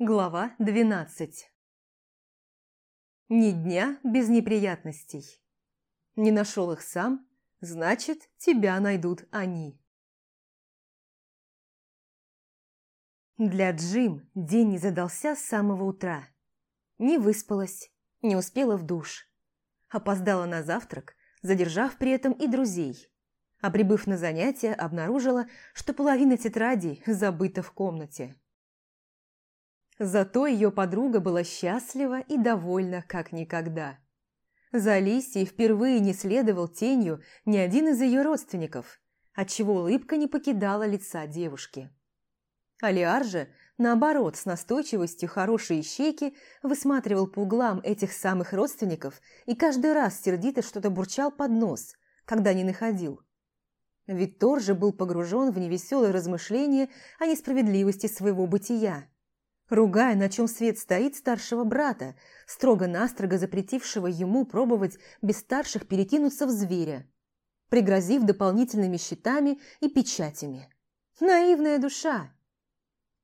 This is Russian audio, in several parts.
Глава двенадцать Ни дня без неприятностей. Не нашел их сам, значит, тебя найдут они. Для Джим день не задался с самого утра. Не выспалась, не успела в душ. Опоздала на завтрак, задержав при этом и друзей. А прибыв на занятия, обнаружила, что половина тетрадей забыта в комнате. Зато ее подруга была счастлива и довольна как никогда. За Алисией впервые не следовал тенью ни один из ее родственников, отчего улыбка не покидала лица девушки. Алиар же, наоборот, с настойчивостью хорошие щеки высматривал по углам этих самых родственников и каждый раз сердито что-то бурчал под нос, когда не находил. Виттор же был погружен в невеселые размышления о несправедливости своего бытия ругая, на чем свет стоит старшего брата, строго-настрого запретившего ему пробовать без старших перекинуться в зверя, пригрозив дополнительными щитами и печатями. Наивная душа!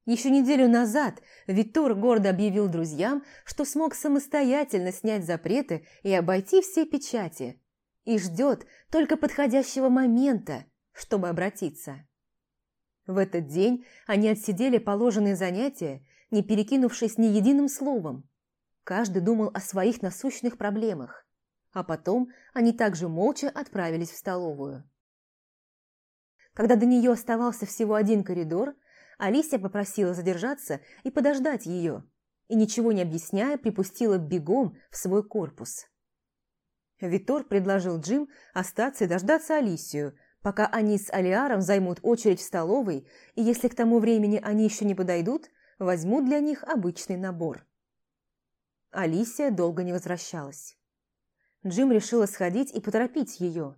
Еще неделю назад Витор гордо объявил друзьям, что смог самостоятельно снять запреты и обойти все печати, и ждет только подходящего момента, чтобы обратиться. В этот день они отсидели положенные занятия не перекинувшись ни единым словом. Каждый думал о своих насущных проблемах, а потом они также молча отправились в столовую. Когда до нее оставался всего один коридор, Алисия попросила задержаться и подождать ее, и, ничего не объясняя, припустила бегом в свой корпус. Витор предложил Джим остаться и дождаться Алисию, пока они с Алиаром займут очередь в столовой, и если к тому времени они еще не подойдут, возьму для них обычный набор. Алисия долго не возвращалась. Джим решила сходить и поторопить ее.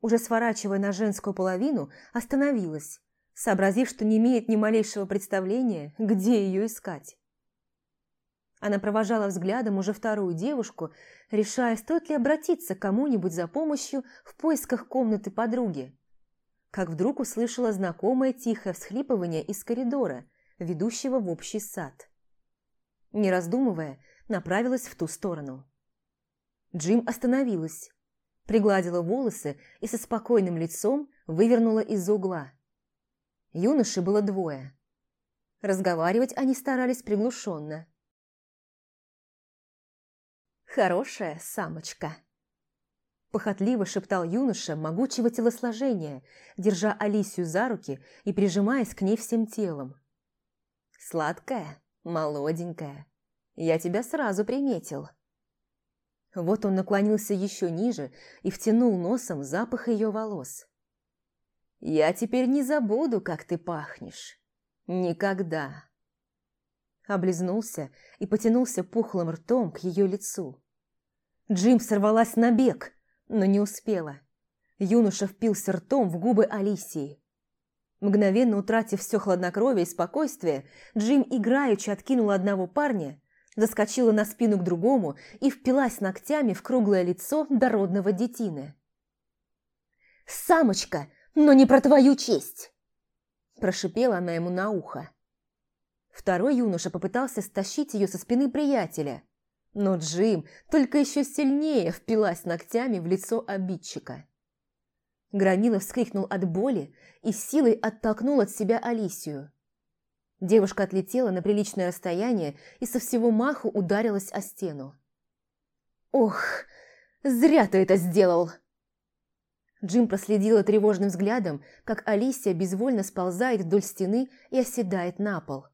Уже сворачивая на женскую половину, остановилась, сообразив, что не имеет ни малейшего представления, где ее искать. Она провожала взглядом уже вторую девушку, решая, стоит ли обратиться к кому-нибудь за помощью в поисках комнаты подруги. Как вдруг услышала знакомое тихое всхлипывание из коридора – ведущего в общий сад. Не раздумывая, направилась в ту сторону. Джим остановилась, пригладила волосы и со спокойным лицом вывернула из угла. Юноши было двое. Разговаривать они старались приглушенно. «Хорошая самочка», – похотливо шептал юноша могучего телосложения, держа Алисию за руки и прижимаясь к ней всем телом. Сладкая, молоденькая. Я тебя сразу приметил. Вот он наклонился еще ниже и втянул носом запах ее волос. «Я теперь не забуду, как ты пахнешь. Никогда!» Облизнулся и потянулся пухлым ртом к ее лицу. Джим сорвалась на бег, но не успела. Юноша впился ртом в губы Алисии. Мгновенно утратив все хладнокровие и спокойствие, Джим играючи откинула одного парня, заскочила на спину к другому и впилась ногтями в круглое лицо дородного детины. «Самочка, но не про твою честь!» Прошипела она ему на ухо. Второй юноша попытался стащить ее со спины приятеля, но Джим только еще сильнее впилась ногтями в лицо обидчика. Громила вскрикнул от боли и силой оттолкнул от себя Алисию. Девушка отлетела на приличное расстояние и со всего маху ударилась о стену. «Ох, зря ты это сделал!» Джим проследила тревожным взглядом, как Алисия безвольно сползает вдоль стены и оседает на пол.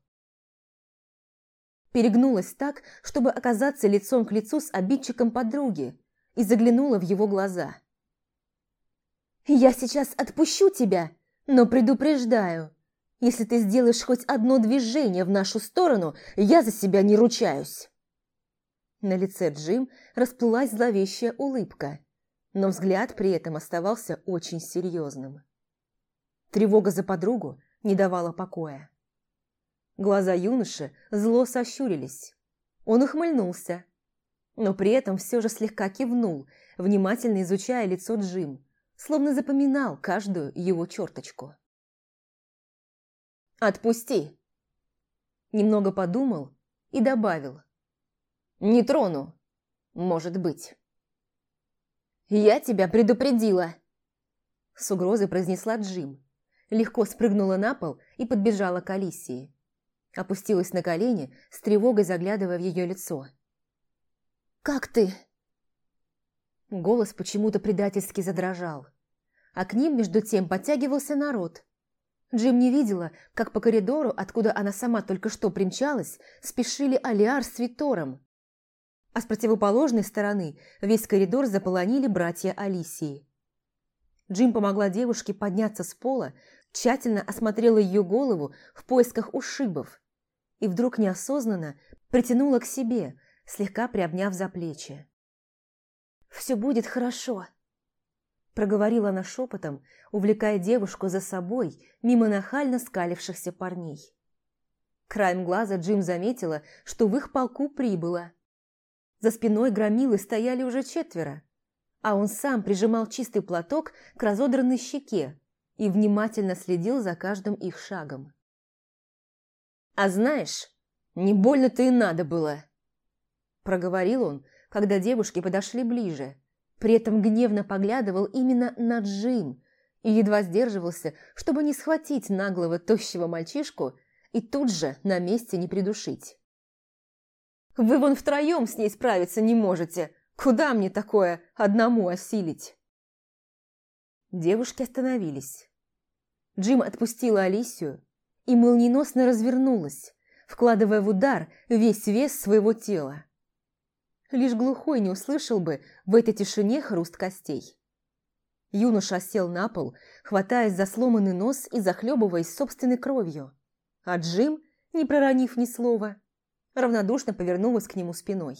Перегнулась так, чтобы оказаться лицом к лицу с обидчиком подруги, и заглянула в его глаза – «Я сейчас отпущу тебя, но предупреждаю. Если ты сделаешь хоть одно движение в нашу сторону, я за себя не ручаюсь». На лице Джим расплылась зловещая улыбка, но взгляд при этом оставался очень серьезным. Тревога за подругу не давала покоя. Глаза юноши зло сощурились. Он ухмыльнулся, но при этом все же слегка кивнул, внимательно изучая лицо Джим, словно запоминал каждую его черточку. «Отпусти!» Немного подумал и добавил. «Не трону, может быть». «Я тебя предупредила!» С угрозой произнесла Джим. Легко спрыгнула на пол и подбежала к Алисии. Опустилась на колени, с тревогой заглядывая в ее лицо. «Как ты?» Голос почему-то предательски задрожал. А к ним, между тем, подтягивался народ. Джим не видела, как по коридору, откуда она сама только что примчалась, спешили Алиар с Виктором. А с противоположной стороны весь коридор заполонили братья Алисии. Джим помогла девушке подняться с пола, тщательно осмотрела ее голову в поисках ушибов и вдруг неосознанно притянула к себе, слегка приобняв за плечи. «Все будет хорошо», – проговорила она шепотом, увлекая девушку за собой мимо нахально скалившихся парней. Краем глаза Джим заметила, что в их полку прибыло. За спиной громилы стояли уже четверо, а он сам прижимал чистый платок к разодранной щеке и внимательно следил за каждым их шагом. «А знаешь, не больно-то и надо было», – проговорил он, когда девушки подошли ближе. При этом гневно поглядывал именно на Джим и едва сдерживался, чтобы не схватить наглого тощего мальчишку и тут же на месте не придушить. «Вы вон втроем с ней справиться не можете. Куда мне такое одному осилить?» Девушки остановились. Джим отпустила Алисию и молниеносно развернулась, вкладывая в удар весь вес своего тела. Лишь глухой не услышал бы в этой тишине хруст костей. Юноша сел на пол, хватаясь за сломанный нос и захлебываясь собственной кровью. А Джим, не проронив ни слова, равнодушно повернулась к нему спиной.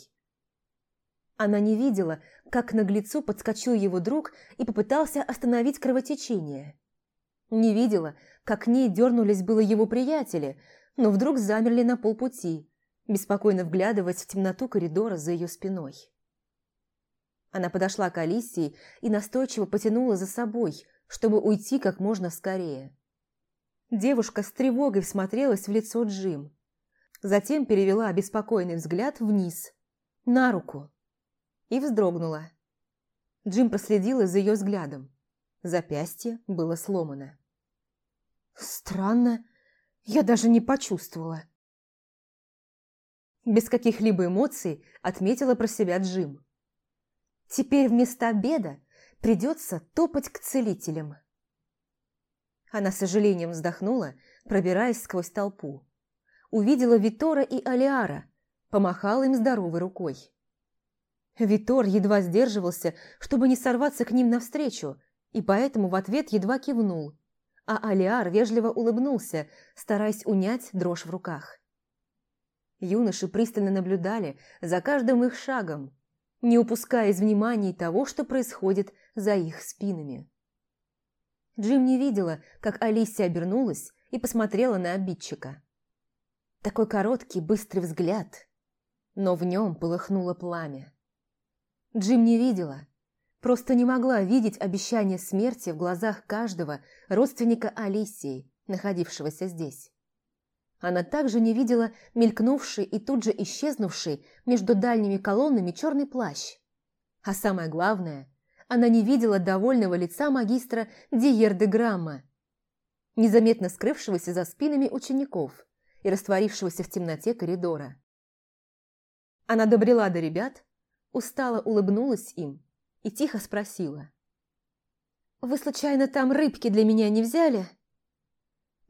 Она не видела, как к наглецу подскочил его друг и попытался остановить кровотечение. Не видела, как к ней дернулись было его приятели, но вдруг замерли на полпути, беспокойно вглядываясь в темноту коридора за ее спиной. Она подошла к Алисии и настойчиво потянула за собой, чтобы уйти как можно скорее. Девушка с тревогой всмотрелась в лицо Джим. Затем перевела обеспокоенный взгляд вниз, на руку, и вздрогнула. Джим проследила за ее взглядом. Запястье было сломано. «Странно, я даже не почувствовала», без каких-либо эмоций отметила про себя Джим. Теперь вместо обеда придется топать к целителям. Она с сожалением вздохнула, пробираясь сквозь толпу. Увидела Витора и Алиара, помахала им здоровой рукой. Витор едва сдерживался, чтобы не сорваться к ним навстречу, и поэтому в ответ едва кивнул, а Алиар вежливо улыбнулся, стараясь унять дрожь в руках. Юноши пристально наблюдали за каждым их шагом, не упуская из внимания того, что происходит за их спинами. Джим не видела, как Алисия обернулась и посмотрела на обидчика. Такой короткий, быстрый взгляд, но в нем полыхнуло пламя. Джим не видела, просто не могла видеть обещание смерти в глазах каждого родственника Алисии, находившегося здесь. Она также не видела мелькнувший и тут же исчезнувший между дальними колоннами черный плащ. А самое главное, она не видела довольного лица магистра Диер де Грамма, незаметно скрывшегося за спинами учеников и растворившегося в темноте коридора. Она добрела до ребят, устало улыбнулась им и тихо спросила. «Вы случайно там рыбки для меня не взяли?»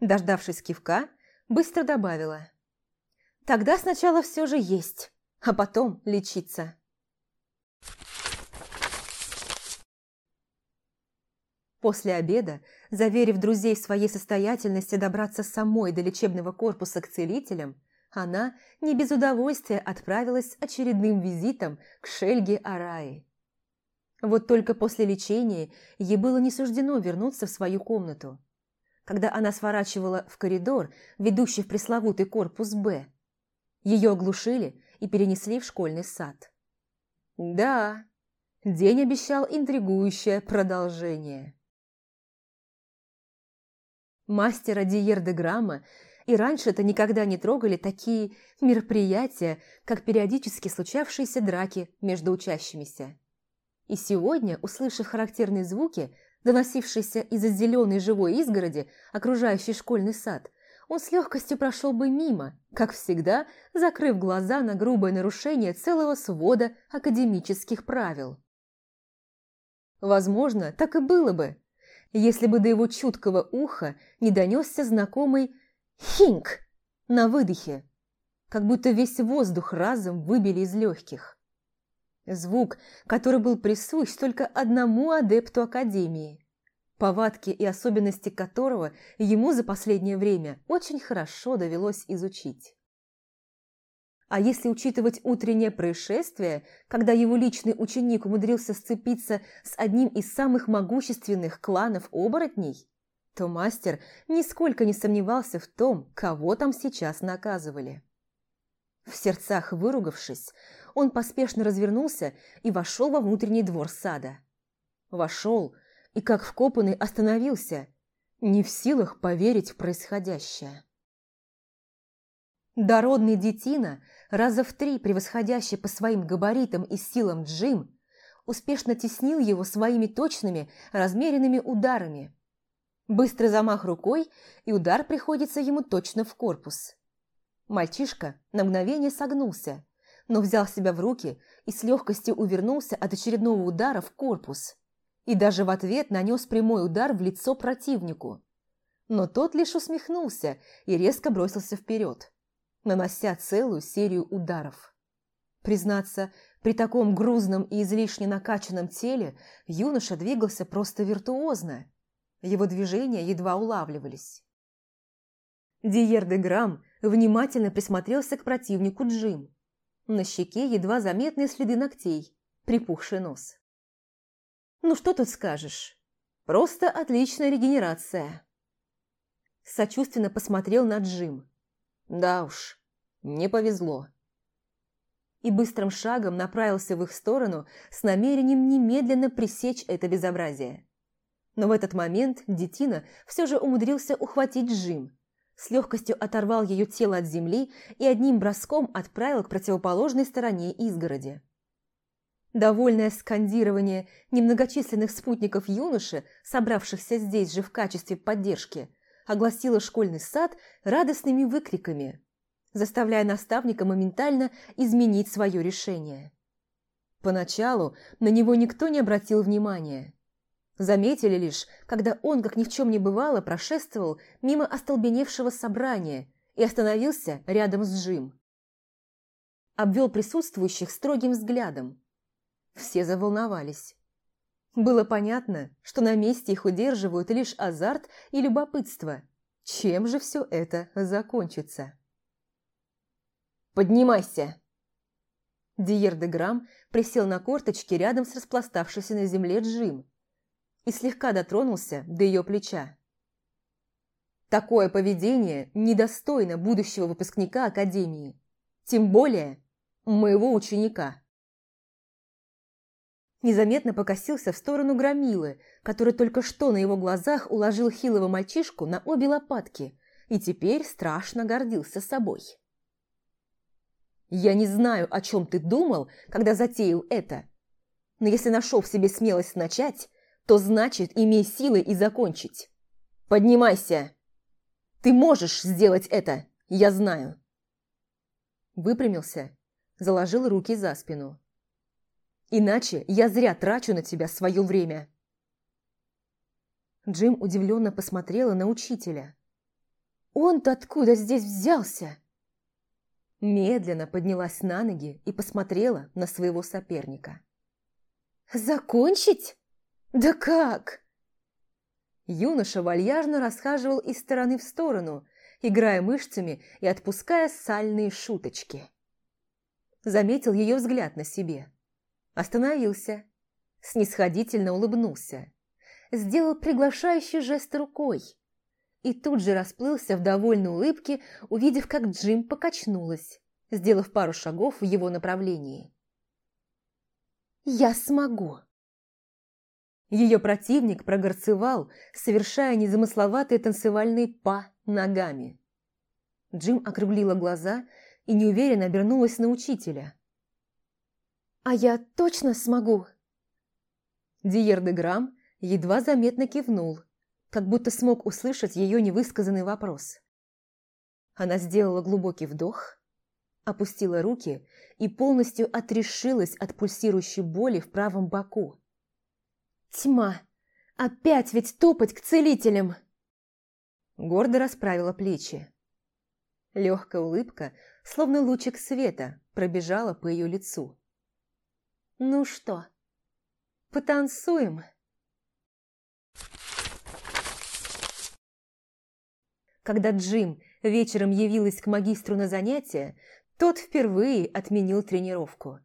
Дождавшись кивка, быстро добавила. «Тогда сначала все же есть, а потом лечиться». После обеда, заверив друзей в своей состоятельности добраться самой до лечебного корпуса к целителям, она не без удовольствия отправилась очередным визитом к Шельге Араи. Вот только после лечения ей было не суждено вернуться в свою комнату когда она сворачивала в коридор, ведущий в пресловутый корпус «Б». Ее оглушили и перенесли в школьный сад. Да, день обещал интригующее продолжение. Мастера Диер де Грамма и раньше это никогда не трогали такие мероприятия, как периодически случавшиеся драки между учащимися. И сегодня, услышав характерные звуки, доносившиеся из-за зеленой живой изгороди, окружающей школьный сад, он с легкостью прошел бы мимо, как всегда, закрыв глаза на грубое нарушение целого свода академических правил. Возможно, так и было бы, если бы до его чуткого уха не донесся знакомый «хинк» на выдохе, как будто весь воздух разом выбили из легких. Звук, который был присущ только одному адепту Академии, повадки и особенности которого ему за последнее время очень хорошо довелось изучить. А если учитывать утреннее происшествие, когда его личный ученик умудрился сцепиться с одним из самых могущественных кланов оборотней, то мастер нисколько не сомневался в том, кого там сейчас наказывали. В сердцах выругавшись, он поспешно развернулся и вошел во внутренний двор сада. Вошел и, как вкопанный, остановился, не в силах поверить в происходящее. Дородный детина, раза в три превосходящий по своим габаритам и силам Джим, успешно теснил его своими точными, размеренными ударами. Быстрый замах рукой, и удар приходится ему точно в корпус. Мальчишка на мгновение согнулся, но взял себя в руки и с легкостью увернулся от очередного удара в корпус. И даже в ответ нанес прямой удар в лицо противнику. Но тот лишь усмехнулся и резко бросился вперед, нанося целую серию ударов. Признаться, при таком грузном и излишне накачанном теле юноша двигался просто виртуозно. Его движения едва улавливались. Диер де Грам внимательно присмотрелся к противнику Джим. На щеке едва заметные следы ногтей, припухший нос. Ну что тут скажешь? Просто отличная регенерация. Сочувственно посмотрел на Джим. Да уж, не повезло. И быстрым шагом направился в их сторону с намерением немедленно пресечь это безобразие. Но в этот момент детина все же умудрился ухватить Джим, с легкостью оторвал ее тело от земли и одним броском отправил к противоположной стороне изгороди. Довольное скандирование немногочисленных спутников юноши, собравшихся здесь же в качестве поддержки, огласило школьный сад радостными выкриками, заставляя наставника моментально изменить свое решение. Поначалу на него никто не обратил внимания – Заметили лишь, когда он, как ни в чем не бывало, прошествовал мимо остолбеневшего собрания и остановился рядом с Джим. Обвел присутствующих строгим взглядом. Все заволновались. Было понятно, что на месте их удерживают лишь азарт и любопытство. Чем же все это закончится? «Поднимайся!» Диер де Грам присел на корточки рядом с распластавшейся на земле Джим и слегка дотронулся до ее плеча. Такое поведение недостойно будущего выпускника Академии, тем более моего ученика. Незаметно покосился в сторону Громилы, который только что на его глазах уложил хилого мальчишку на обе лопатки и теперь страшно гордился собой. «Я не знаю, о чем ты думал, когда затеял это, но если нашел в себе смелость начать, то значит, имей силы и закончить. Поднимайся! Ты можешь сделать это, я знаю. Выпрямился, заложил руки за спину. Иначе я зря трачу на тебя свое время. Джим удивленно посмотрела на учителя. «Он-то откуда здесь взялся?» Медленно поднялась на ноги и посмотрела на своего соперника. «Закончить?» «Да как?» Юноша вальяжно расхаживал из стороны в сторону, играя мышцами и отпуская сальные шуточки. Заметил ее взгляд на себе. Остановился. Снисходительно улыбнулся. Сделал приглашающий жест рукой. И тут же расплылся в довольной улыбке, увидев, как Джим покачнулась, сделав пару шагов в его направлении. «Я смогу!» Ее противник прогорцевал, совершая незамысловатые танцевальные па ногами. Джим округлила глаза и неуверенно обернулась на учителя. «А я точно смогу?» Диер де Грам едва заметно кивнул, как будто смог услышать ее невысказанный вопрос. Она сделала глубокий вдох, опустила руки и полностью отрешилась от пульсирующей боли в правом боку. «Тьма! Опять ведь топать к целителям!» Гордо расправила плечи. Легкая улыбка, словно лучик света, пробежала по ее лицу. «Ну что, потанцуем?» Когда Джим вечером явилась к магистру на занятия, тот впервые отменил тренировку.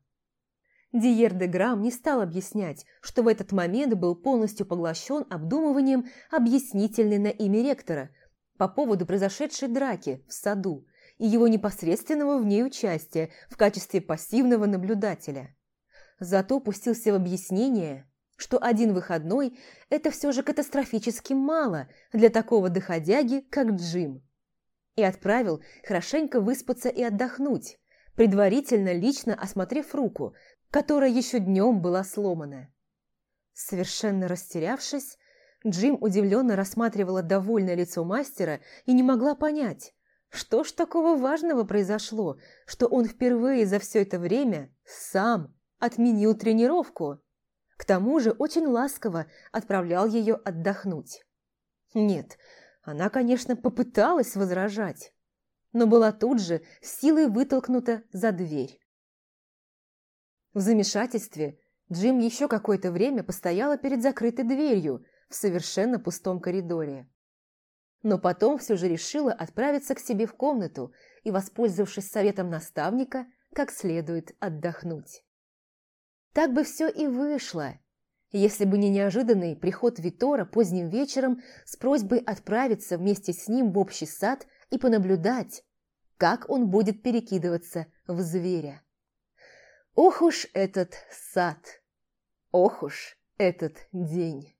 Диер де Грам не стал объяснять, что в этот момент был полностью поглощен обдумыванием объяснительной на имя ректора по поводу произошедшей драки в саду и его непосредственного в ней участия в качестве пассивного наблюдателя. Зато пустился в объяснение, что один выходной – это все же катастрофически мало для такого доходяги, как Джим. И отправил хорошенько выспаться и отдохнуть, предварительно лично осмотрев руку, которая еще днем была сломана. Совершенно растерявшись, Джим удивленно рассматривала довольное лицо мастера и не могла понять, что ж такого важного произошло, что он впервые за все это время сам отменил тренировку. К тому же очень ласково отправлял ее отдохнуть. Нет, она, конечно, попыталась возражать, но была тут же силой вытолкнута за дверь. В замешательстве Джим еще какое-то время постояла перед закрытой дверью в совершенно пустом коридоре. Но потом все же решила отправиться к себе в комнату и, воспользовавшись советом наставника, как следует отдохнуть. Так бы все и вышло, если бы не неожиданный приход Витора поздним вечером с просьбой отправиться вместе с ним в общий сад и понаблюдать, как он будет перекидываться в зверя. Ох уж этот сад! Ох уж этот день!